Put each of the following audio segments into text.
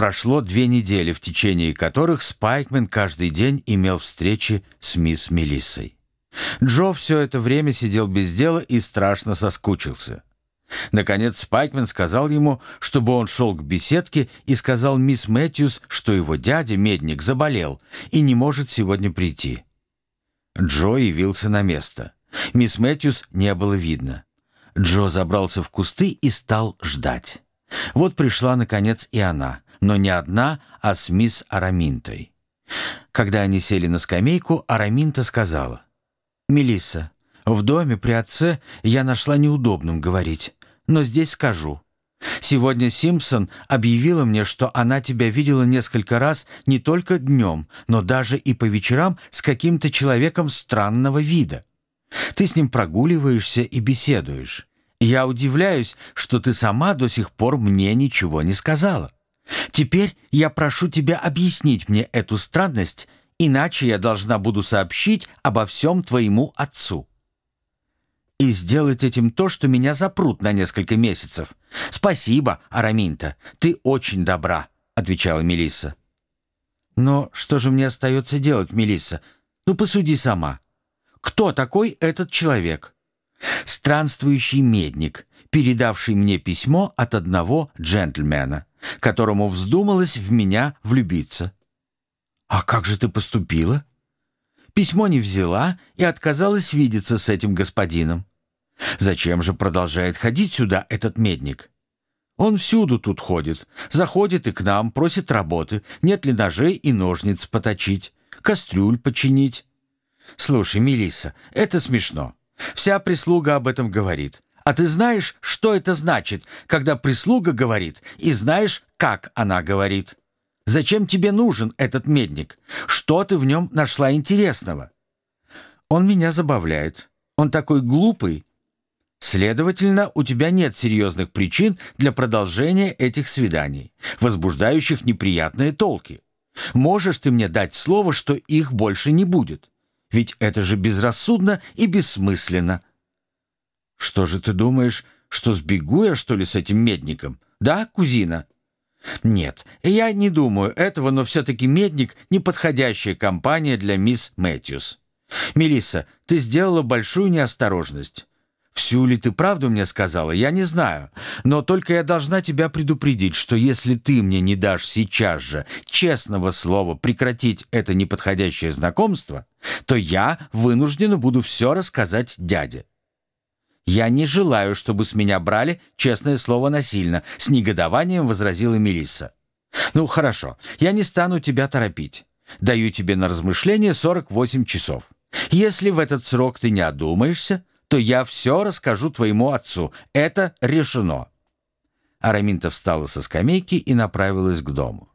Прошло две недели, в течение которых Спайкмен каждый день имел встречи с мисс Мелиссой. Джо все это время сидел без дела и страшно соскучился. Наконец Спайкмен сказал ему, чтобы он шел к беседке и сказал мисс Мэтьюс, что его дядя, медник, заболел и не может сегодня прийти. Джо явился на место. Мисс Мэтьюс не было видно. Джо забрался в кусты и стал ждать. Вот пришла, наконец, и она, но не одна, а с мисс Араминтой. Когда они сели на скамейку, Араминта сказала, «Мелисса, в доме при отце я нашла неудобным говорить, но здесь скажу. Сегодня Симпсон объявила мне, что она тебя видела несколько раз не только днем, но даже и по вечерам с каким-то человеком странного вида. Ты с ним прогуливаешься и беседуешь. Я удивляюсь, что ты сама до сих пор мне ничего не сказала. Теперь я прошу тебя объяснить мне эту странность, иначе я должна буду сообщить обо всем твоему отцу. И сделать этим то, что меня запрут на несколько месяцев. Спасибо, Араминта, ты очень добра, отвечала Мелисса. Но что же мне остается делать, Мелисса? Ну, посуди сама. Кто такой этот человек? Странствующий медник, передавший мне письмо от одного джентльмена, которому вздумалось в меня влюбиться. «А как же ты поступила?» Письмо не взяла и отказалась видеться с этим господином. Зачем же продолжает ходить сюда этот медник? Он всюду тут ходит, заходит и к нам, просит работы, нет ли ножей и ножниц поточить, кастрюль починить. Слушай, Мелисса, это смешно. Вся прислуга об этом говорит. А ты знаешь, что это значит, когда прислуга говорит, и знаешь, как она говорит? Зачем тебе нужен этот медник? Что ты в нем нашла интересного? Он меня забавляет. Он такой глупый. Следовательно, у тебя нет серьезных причин для продолжения этих свиданий, возбуждающих неприятные толки. Можешь ты мне дать слово, что их больше не будет? Ведь это же безрассудно и бессмысленно. Что же ты думаешь, что сбегу я, что ли, с этим медником? Да, кузина? Нет, я не думаю этого, но все-таки медник — неподходящая компания для мисс Мэтьюс. Мелисса, ты сделала большую неосторожность. Всю ли ты правду мне сказала, я не знаю. Но только я должна тебя предупредить, что если ты мне не дашь сейчас же честного слова прекратить это неподходящее знакомство, то я вынуждена буду все рассказать дяде. «Я не желаю, чтобы с меня брали честное слово насильно», — с негодованием возразила Мелисса. «Ну, хорошо, я не стану тебя торопить. Даю тебе на размышление 48 часов. Если в этот срок ты не одумаешься, то я все расскажу твоему отцу. Это решено». Араминта встала со скамейки и направилась к дому.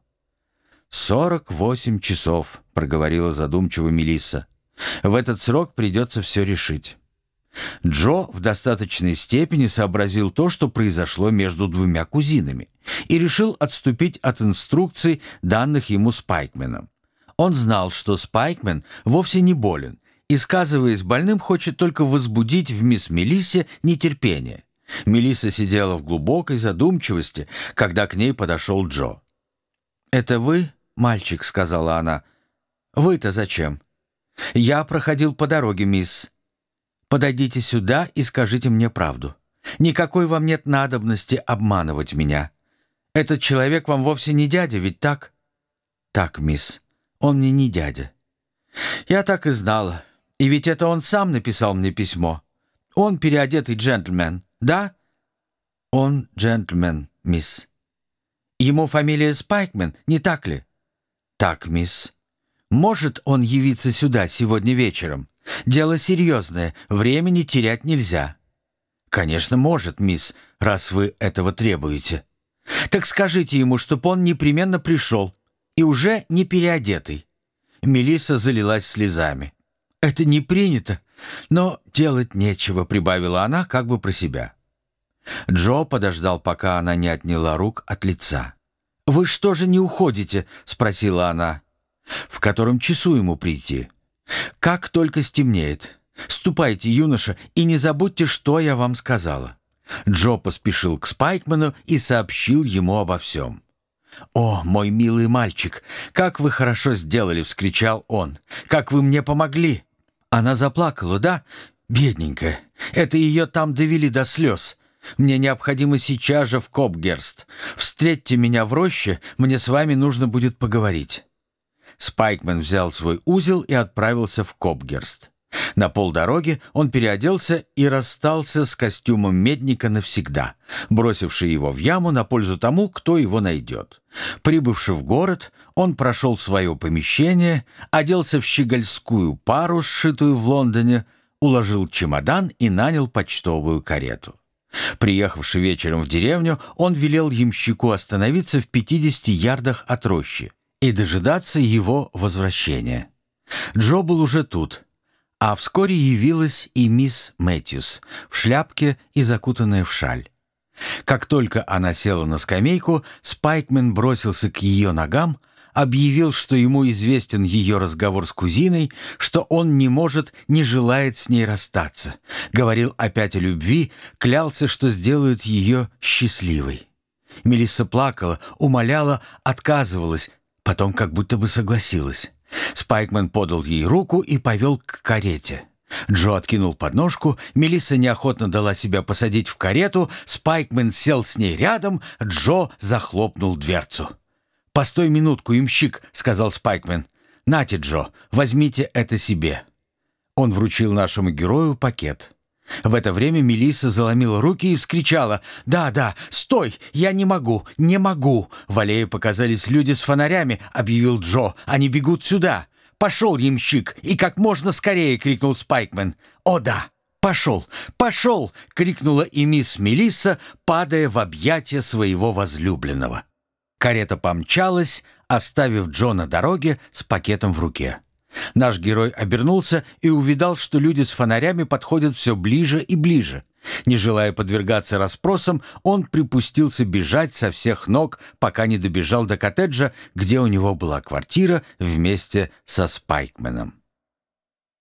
«Сорок восемь часов», — проговорила задумчиво Мелисса. «В этот срок придется все решить». Джо в достаточной степени сообразил то, что произошло между двумя кузинами, и решил отступить от инструкций, данных ему Спайкменом. Он знал, что Спайкмен вовсе не болен и, сказываясь больным, хочет только возбудить в мисс Мелиссе нетерпение. Мелисса сидела в глубокой задумчивости, когда к ней подошел Джо. «Это вы, мальчик?» — сказала она. «Вы-то зачем?» «Я проходил по дороге, мисс. Подойдите сюда и скажите мне правду. Никакой вам нет надобности обманывать меня. Этот человек вам вовсе не дядя, ведь так?» «Так, мисс, он мне не дядя». «Я так и знала. И ведь это он сам написал мне письмо. Он переодетый джентльмен, да? Он джентльмен, мисс. Ему фамилия Спайкмен, не так ли? Так, мисс. Может он явиться сюда сегодня вечером? Дело серьезное, времени терять нельзя. Конечно, может, мисс, раз вы этого требуете. Так скажите ему, чтоб он непременно пришел и уже не переодетый. Мелисса залилась слезами. «Это не принято, но делать нечего», — прибавила она как бы про себя. Джо подождал, пока она не отняла рук от лица. «Вы что же не уходите?» — спросила она. «В котором часу ему прийти?» «Как только стемнеет. Ступайте, юноша, и не забудьте, что я вам сказала». Джо поспешил к Спайкману и сообщил ему обо всем. «О, мой милый мальчик, как вы хорошо сделали!» — вскричал он. «Как вы мне помогли!» Она заплакала, да? Бедненькая. Это ее там довели до слез. Мне необходимо сейчас же в Копгерст. Встретьте меня в роще, мне с вами нужно будет поговорить». Спайкмен взял свой узел и отправился в Копгерст. На полдороги он переоделся и расстался с костюмом медника навсегда, бросивший его в яму на пользу тому, кто его найдет. Прибывши в город, он прошел свое помещение, оделся в щегольскую пару, сшитую в Лондоне, уложил чемодан и нанял почтовую карету. Приехавший вечером в деревню, он велел ямщику остановиться в 50 ярдах от рощи и дожидаться его возвращения. Джо был уже тут, а вскоре явилась и мисс Мэтьюс в шляпке и закутанная в шаль. Как только она села на скамейку, Спайкмен бросился к ее ногам, объявил, что ему известен ее разговор с кузиной, что он не может, не желает с ней расстаться. Говорил опять о любви, клялся, что сделает ее счастливой. Мелисса плакала, умоляла, отказывалась, потом как будто бы согласилась. Спайкмен подал ей руку и повел к карете. Джо откинул подножку, Мелисса неохотно дала себя посадить в карету, Спайкмен сел с ней рядом, Джо захлопнул дверцу. «Постой минутку, имщик», — сказал Спайкмен. «Нате, Джо, возьмите это себе». Он вручил нашему герою пакет. В это время Мелисса заломила руки и вскричала «Да, да, стой! Я не могу, не могу!» В аллее показались люди с фонарями, объявил Джо. «Они бегут сюда!» «Пошел, ямщик!» И как можно скорее крикнул Спайкмен. «О да! Пошел! Пошел!» — крикнула и мисс Мелисса, падая в объятия своего возлюбленного. Карета помчалась, оставив Джо на дороге с пакетом в руке. Наш герой обернулся и увидал, что люди с фонарями подходят все ближе и ближе. Не желая подвергаться расспросам, он припустился бежать со всех ног, пока не добежал до коттеджа, где у него была квартира вместе со Спайкменом.